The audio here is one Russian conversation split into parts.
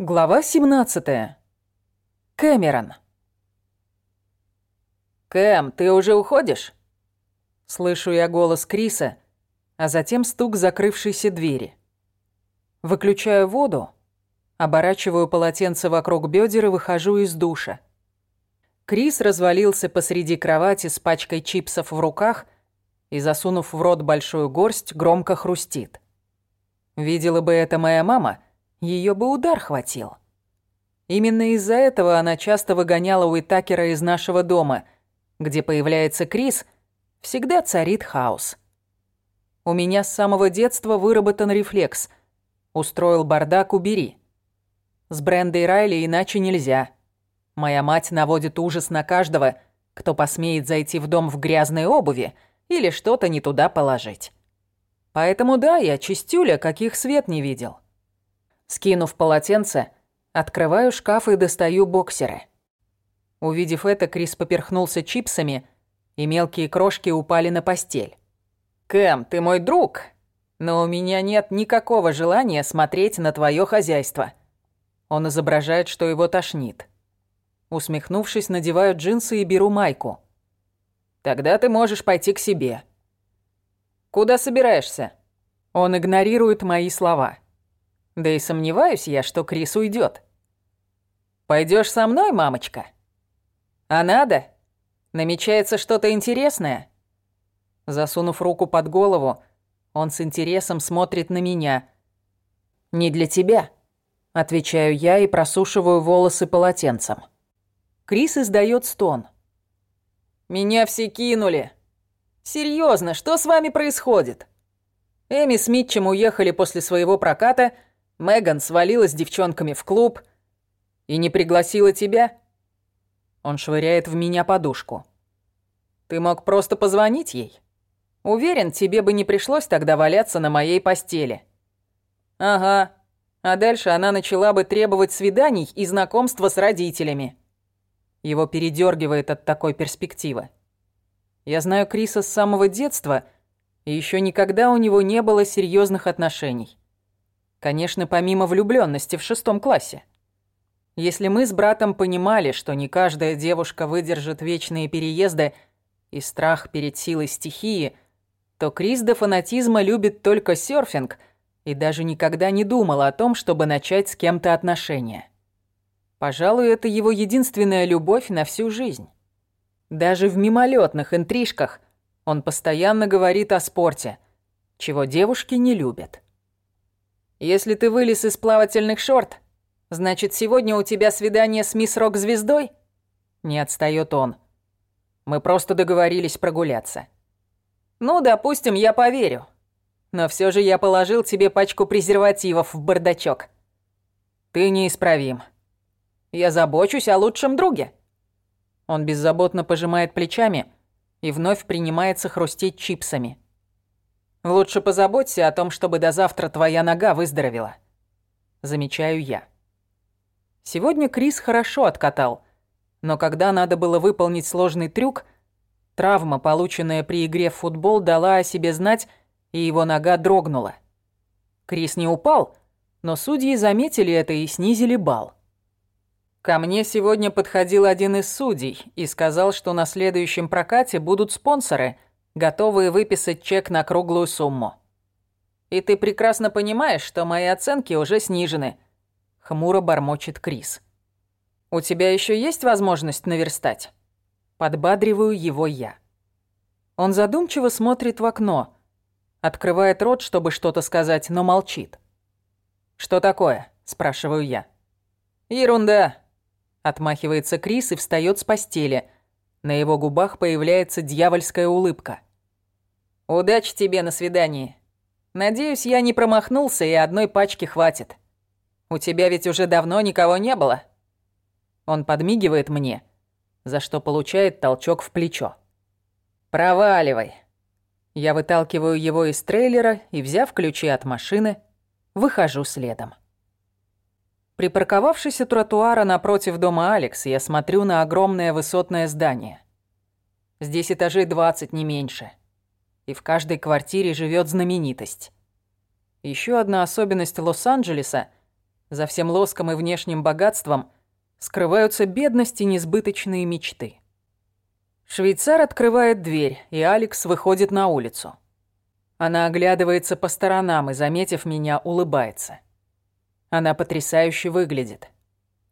Глава 17. Кэмерон. «Кэм, ты уже уходишь?» Слышу я голос Криса, а затем стук закрывшейся двери. Выключаю воду, оборачиваю полотенце вокруг бедер и выхожу из душа. Крис развалился посреди кровати с пачкой чипсов в руках и, засунув в рот большую горсть, громко хрустит. Видела бы это моя мама — ее бы удар хватил. Именно из-за этого она часто выгоняла Уитакера из нашего дома, где появляется Крис, всегда царит хаос. У меня с самого детства выработан рефлекс. Устроил бардак, убери. С Брендой Райли иначе нельзя. Моя мать наводит ужас на каждого, кто посмеет зайти в дом в грязной обуви или что-то не туда положить. Поэтому да, я чистюля, каких свет не видел. Скинув полотенце, открываю шкаф и достаю боксеры. Увидев это, Крис поперхнулся чипсами, и мелкие крошки упали на постель. «Кэм, ты мой друг, но у меня нет никакого желания смотреть на твое хозяйство». Он изображает, что его тошнит. Усмехнувшись, надеваю джинсы и беру майку. «Тогда ты можешь пойти к себе». «Куда собираешься?» Он игнорирует мои слова. Да и сомневаюсь я, что Крис уйдет. Пойдешь со мной, мамочка? А надо? Намечается что-то интересное? Засунув руку под голову, он с интересом смотрит на меня. «Не для тебя», — отвечаю я и просушиваю волосы полотенцем. Крис издает стон. «Меня все кинули. Серьезно, что с вами происходит?» Эми с Митчем уехали после своего проката — Меган свалила с девчонками в клуб и не пригласила тебя. Он швыряет в меня подушку. Ты мог просто позвонить ей. Уверен, тебе бы не пришлось тогда валяться на моей постели. Ага. А дальше она начала бы требовать свиданий и знакомства с родителями. Его передергивает от такой перспективы. Я знаю Криса с самого детства, и еще никогда у него не было серьезных отношений. Конечно, помимо влюбленности в шестом классе. Если мы с братом понимали, что не каждая девушка выдержит вечные переезды и страх перед силой стихии, то Крис до фанатизма любит только серфинг и даже никогда не думал о том, чтобы начать с кем-то отношения. Пожалуй, это его единственная любовь на всю жизнь. Даже в мимолетных интрижках он постоянно говорит о спорте, чего девушки не любят. Если ты вылез из плавательных шорт, значит, сегодня у тебя свидание с мисс Рок-звездой? Не отстаёт он. Мы просто договорились прогуляться. Ну, допустим, я поверю. Но все же я положил тебе пачку презервативов в бардачок. Ты неисправим. Я забочусь о лучшем друге. Он беззаботно пожимает плечами и вновь принимается хрустеть чипсами. Лучше позаботься о том, чтобы до завтра твоя нога выздоровела. Замечаю я. Сегодня Крис хорошо откатал, но когда надо было выполнить сложный трюк, травма, полученная при игре в футбол, дала о себе знать, и его нога дрогнула. Крис не упал, но судьи заметили это и снизили балл. Ко мне сегодня подходил один из судей и сказал, что на следующем прокате будут спонсоры – готовые выписать чек на круглую сумму. И ты прекрасно понимаешь, что мои оценки уже снижены. Хмуро бормочет Крис. У тебя еще есть возможность наверстать? Подбадриваю его я. Он задумчиво смотрит в окно, открывает рот, чтобы что-то сказать, но молчит. «Что такое?» – спрашиваю я. «Ерунда», – отмахивается Крис и встает с постели. На его губах появляется дьявольская улыбка. «Удачи тебе на свидании. Надеюсь, я не промахнулся и одной пачки хватит. У тебя ведь уже давно никого не было». Он подмигивает мне, за что получает толчок в плечо. «Проваливай». Я выталкиваю его из трейлера и, взяв ключи от машины, выхожу следом. Припарковавшись у тротуара напротив дома Алекс, я смотрю на огромное высотное здание. Здесь этажей 20, не меньше и в каждой квартире живет знаменитость. Еще одна особенность Лос-Анджелеса За всем лоском и внешним богатством скрываются бедность и несбыточные мечты. Швейцар открывает дверь, и Алекс выходит на улицу. Она оглядывается по сторонам и, заметив меня, улыбается. Она потрясающе выглядит.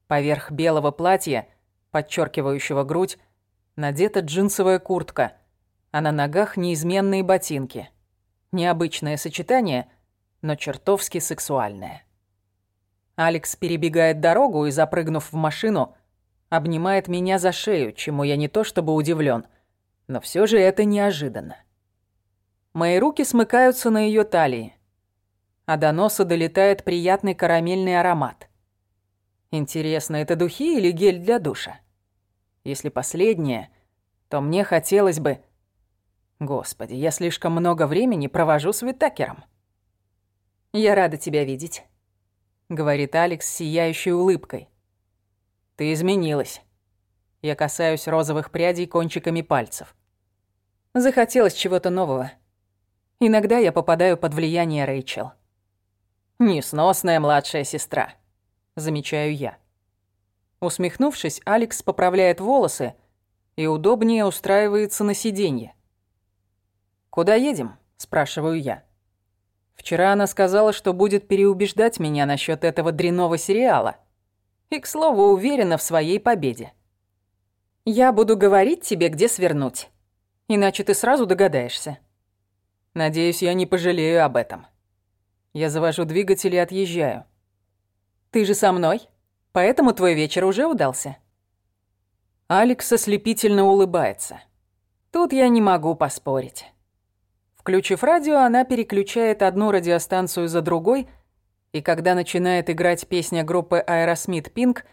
Поверх белого платья, подчеркивающего грудь, надета джинсовая куртка, а на ногах неизменные ботинки. Необычное сочетание, но чертовски сексуальное. Алекс перебегает дорогу и, запрыгнув в машину, обнимает меня за шею, чему я не то чтобы удивлен, но все же это неожиданно. Мои руки смыкаются на ее талии, а до носа долетает приятный карамельный аромат. Интересно, это духи или гель для душа? Если последнее, то мне хотелось бы... Господи, я слишком много времени провожу с Витакером. «Я рада тебя видеть», — говорит Алекс с сияющей улыбкой. «Ты изменилась». Я касаюсь розовых прядей кончиками пальцев. Захотелось чего-то нового. Иногда я попадаю под влияние Рэйчел. «Несносная младшая сестра», — замечаю я. Усмехнувшись, Алекс поправляет волосы и удобнее устраивается на сиденье. «Куда едем?» — спрашиваю я. Вчера она сказала, что будет переубеждать меня насчет этого дрянного сериала. И, к слову, уверена в своей победе. «Я буду говорить тебе, где свернуть. Иначе ты сразу догадаешься», Надеюсь, я не пожалею об этом. Я завожу двигатель и отъезжаю. Ты же со мной, поэтому твой вечер уже удался. Алекс ослепительно улыбается. Тут я не могу поспорить. Включив радио, она переключает одну радиостанцию за другой, и когда начинает играть песня группы Aerosmith Pink,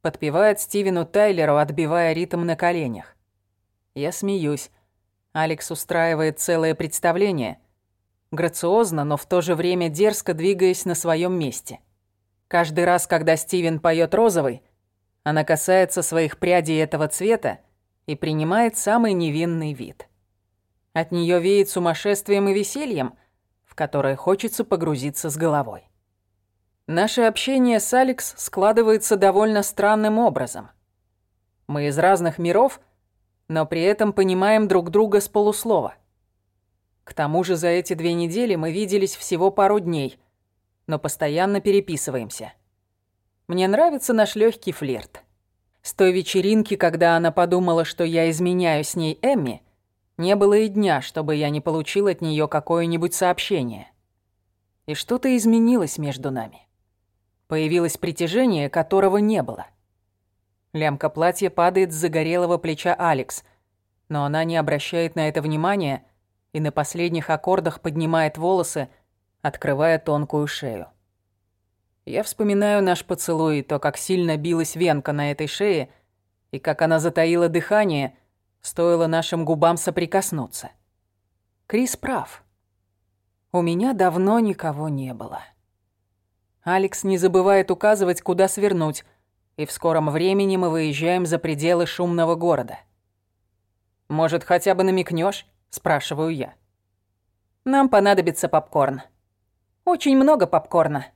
подпевает Стивену Тайлеру, отбивая ритм на коленях. Я смеюсь. Алекс устраивает целое представление, грациозно, но в то же время дерзко двигаясь на своем месте. Каждый раз, когда Стивен поет розовый, она касается своих прядей этого цвета и принимает самый невинный вид. От нее веет сумасшествием и весельем, в которое хочется погрузиться с головой. Наше общение с Алекс складывается довольно странным образом. Мы из разных миров — но при этом понимаем друг друга с полуслова. К тому же за эти две недели мы виделись всего пару дней, но постоянно переписываемся. Мне нравится наш легкий флирт. С той вечеринки, когда она подумала, что я изменяю с ней Эмми, не было и дня, чтобы я не получил от нее какое-нибудь сообщение. И что-то изменилось между нами. Появилось притяжение, которого не было. Лямка платья падает с загорелого плеча Алекс, но она не обращает на это внимания и на последних аккордах поднимает волосы, открывая тонкую шею. Я вспоминаю наш поцелуй и то, как сильно билась венка на этой шее, и как она затаила дыхание, стоило нашим губам соприкоснуться. Крис прав. У меня давно никого не было. Алекс не забывает указывать, куда свернуть, и в скором времени мы выезжаем за пределы шумного города. «Может, хотя бы намекнешь? спрашиваю я. «Нам понадобится попкорн. Очень много попкорна.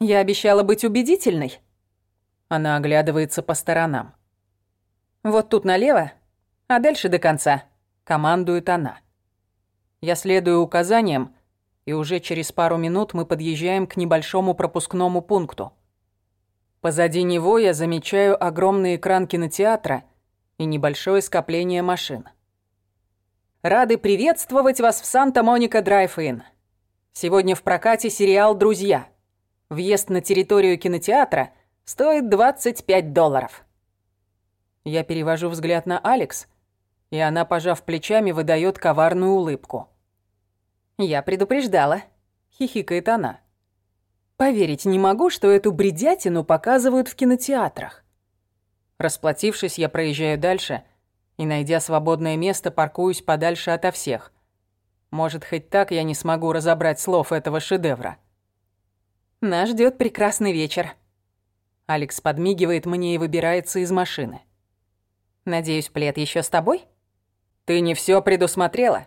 Я обещала быть убедительной». Она оглядывается по сторонам. «Вот тут налево, а дальше до конца», — командует она. Я следую указаниям, и уже через пару минут мы подъезжаем к небольшому пропускному пункту — Позади него я замечаю огромный экран кинотеатра и небольшое скопление машин. Рады приветствовать вас в Санта-Моника Драйв-Ин. Сегодня в прокате сериал «Друзья». Въезд на территорию кинотеатра стоит 25 долларов. Я перевожу взгляд на Алекс, и она, пожав плечами, выдает коварную улыбку. «Я предупреждала», — хихикает она. Поверить не могу, что эту бредятину показывают в кинотеатрах. Расплатившись, я проезжаю дальше и, найдя свободное место, паркуюсь подальше ото всех. Может, хоть так я не смогу разобрать слов этого шедевра. Нас ждет прекрасный вечер. Алекс подмигивает мне и выбирается из машины. Надеюсь, плед еще с тобой? Ты не все предусмотрела?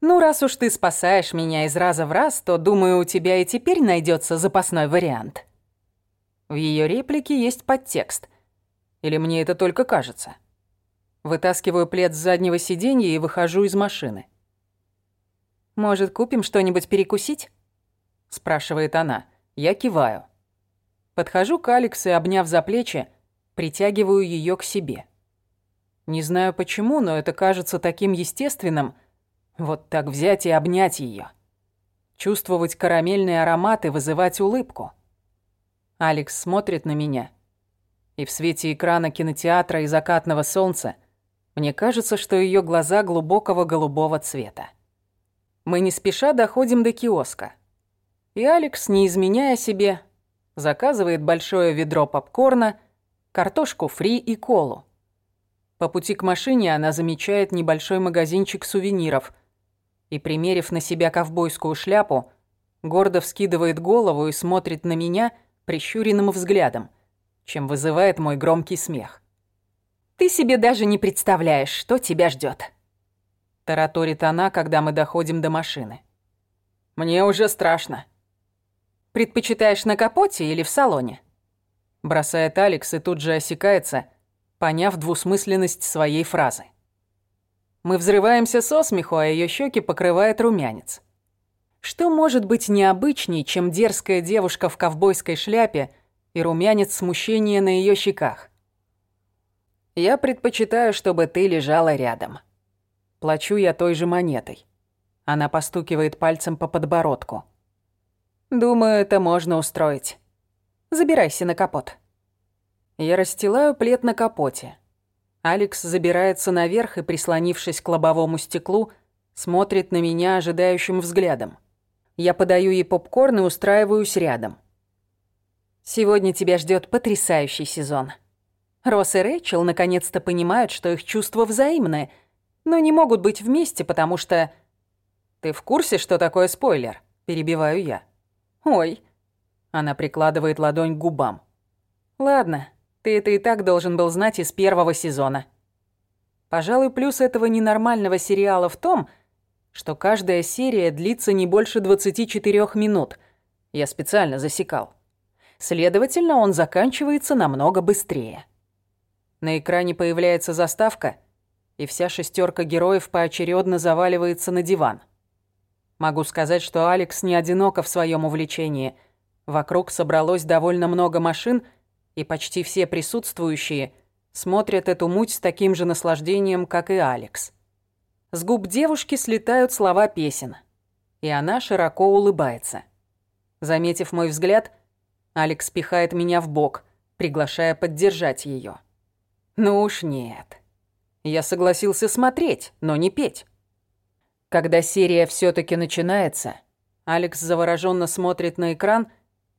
Ну, раз уж ты спасаешь меня из раза в раз, то, думаю, у тебя и теперь найдется запасной вариант. В ее реплике есть подтекст. Или мне это только кажется? Вытаскиваю плед с заднего сиденья и выхожу из машины. «Может, купим что-нибудь перекусить?» спрашивает она. Я киваю. Подхожу к Алекс и, обняв за плечи, притягиваю ее к себе. Не знаю почему, но это кажется таким естественным. Вот так взять и обнять ее, Чувствовать карамельные ароматы, вызывать улыбку. Алекс смотрит на меня. И в свете экрана кинотеатра и закатного солнца мне кажется, что ее глаза глубокого голубого цвета. Мы не спеша доходим до киоска. И Алекс, не изменяя себе, заказывает большое ведро попкорна, картошку фри и колу. По пути к машине она замечает небольшой магазинчик сувениров и, примерив на себя ковбойскую шляпу, гордо вскидывает голову и смотрит на меня прищуренным взглядом, чем вызывает мой громкий смех. «Ты себе даже не представляешь, что тебя ждет. тараторит она, когда мы доходим до машины. «Мне уже страшно». «Предпочитаешь на капоте или в салоне?» Бросает Алекс и тут же осекается, поняв двусмысленность своей фразы. Мы взрываемся со смеху, а ее щеки покрывает румянец. Что может быть необычней, чем дерзкая девушка в ковбойской шляпе и румянец смущения на ее щеках? Я предпочитаю, чтобы ты лежала рядом. Плачу я той же монетой. Она постукивает пальцем по подбородку. Думаю, это можно устроить. Забирайся на капот. Я расстилаю плед на капоте. Алекс забирается наверх и, прислонившись к лобовому стеклу, смотрит на меня ожидающим взглядом. Я подаю ей попкорн и устраиваюсь рядом. Сегодня тебя ждет потрясающий сезон. Росс и Рэйчел наконец-то понимают, что их чувства взаимны, но не могут быть вместе, потому что... Ты в курсе, что такое спойлер? Перебиваю я. Ой. Она прикладывает ладонь к губам. Ладно, ты это и так должен был знать из первого сезона. Пожалуй, плюс этого ненормального сериала в том, что каждая серия длится не больше 24 минут. Я специально засекал. Следовательно, он заканчивается намного быстрее. На экране появляется заставка, и вся шестерка героев поочередно заваливается на диван. Могу сказать, что Алекс не одинока в своем увлечении. Вокруг собралось довольно много машин — и почти все присутствующие смотрят эту муть с таким же наслаждением, как и Алекс. С губ девушки слетают слова песен, и она широко улыбается. Заметив мой взгляд, Алекс пихает меня в бок, приглашая поддержать ее. Ну уж нет. Я согласился смотреть, но не петь. Когда серия все таки начинается, Алекс завороженно смотрит на экран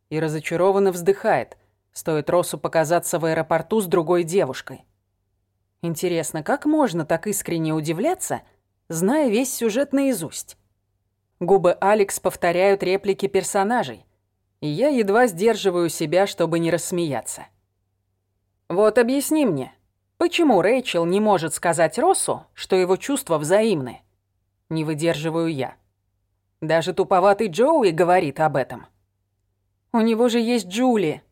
и разочарованно вздыхает – Стоит Росу показаться в аэропорту с другой девушкой. Интересно, как можно так искренне удивляться, зная весь сюжет наизусть? Губы Алекс повторяют реплики персонажей, и я едва сдерживаю себя, чтобы не рассмеяться. Вот объясни мне, почему Рэйчел не может сказать Россу, что его чувства взаимны? Не выдерживаю я. Даже туповатый Джоуи говорит об этом. У него же есть Джули,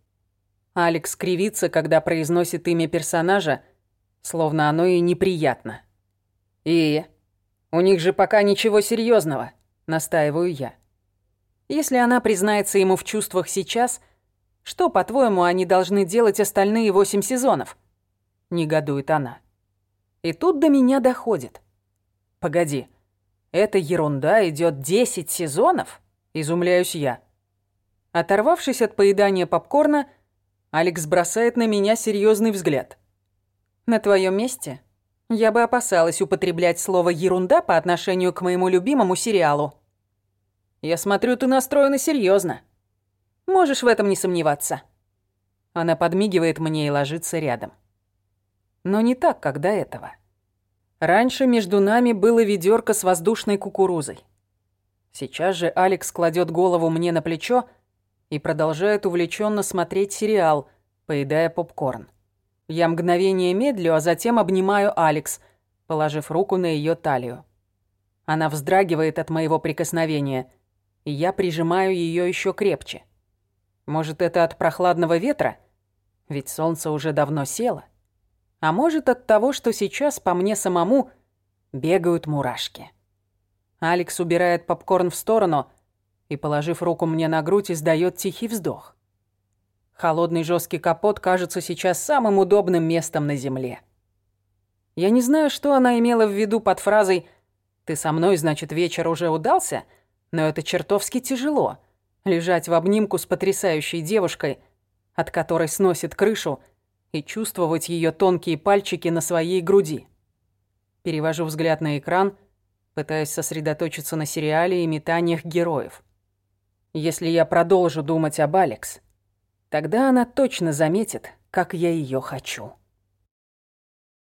Алекс кривится, когда произносит имя персонажа, словно оно ей неприятно. «И? У них же пока ничего серьезного, настаиваю я. Если она признается ему в чувствах сейчас, что, по-твоему, они должны делать остальные восемь сезонов? Негодует она. И тут до меня доходит. Погоди, эта ерунда идет десять сезонов? Изумляюсь я. Оторвавшись от поедания попкорна, Алекс бросает на меня серьезный взгляд. На твоем месте я бы опасалась употреблять слово «ерунда» по отношению к моему любимому сериалу. Я смотрю, ты настроена серьезно. Можешь в этом не сомневаться. Она подмигивает мне и ложится рядом. Но не так, как до этого. Раньше между нами было ведерко с воздушной кукурузой. Сейчас же Алекс кладет голову мне на плечо и продолжает увлеченно смотреть сериал, поедая попкорн. Я мгновение медлю, а затем обнимаю Алекс, положив руку на ее талию. Она вздрагивает от моего прикосновения, и я прижимаю ее еще крепче. Может, это от прохладного ветра? Ведь солнце уже давно село. А может, от того, что сейчас по мне самому бегают мурашки. Алекс убирает попкорн в сторону и, положив руку мне на грудь, издает тихий вздох. Холодный жесткий капот кажется сейчас самым удобным местом на земле. Я не знаю, что она имела в виду под фразой «Ты со мной, значит, вечер уже удался», но это чертовски тяжело — лежать в обнимку с потрясающей девушкой, от которой сносит крышу, и чувствовать ее тонкие пальчики на своей груди. Перевожу взгляд на экран, пытаясь сосредоточиться на сериале и метаниях героев. Если я продолжу думать об Алекс, тогда она точно заметит, как я ее хочу.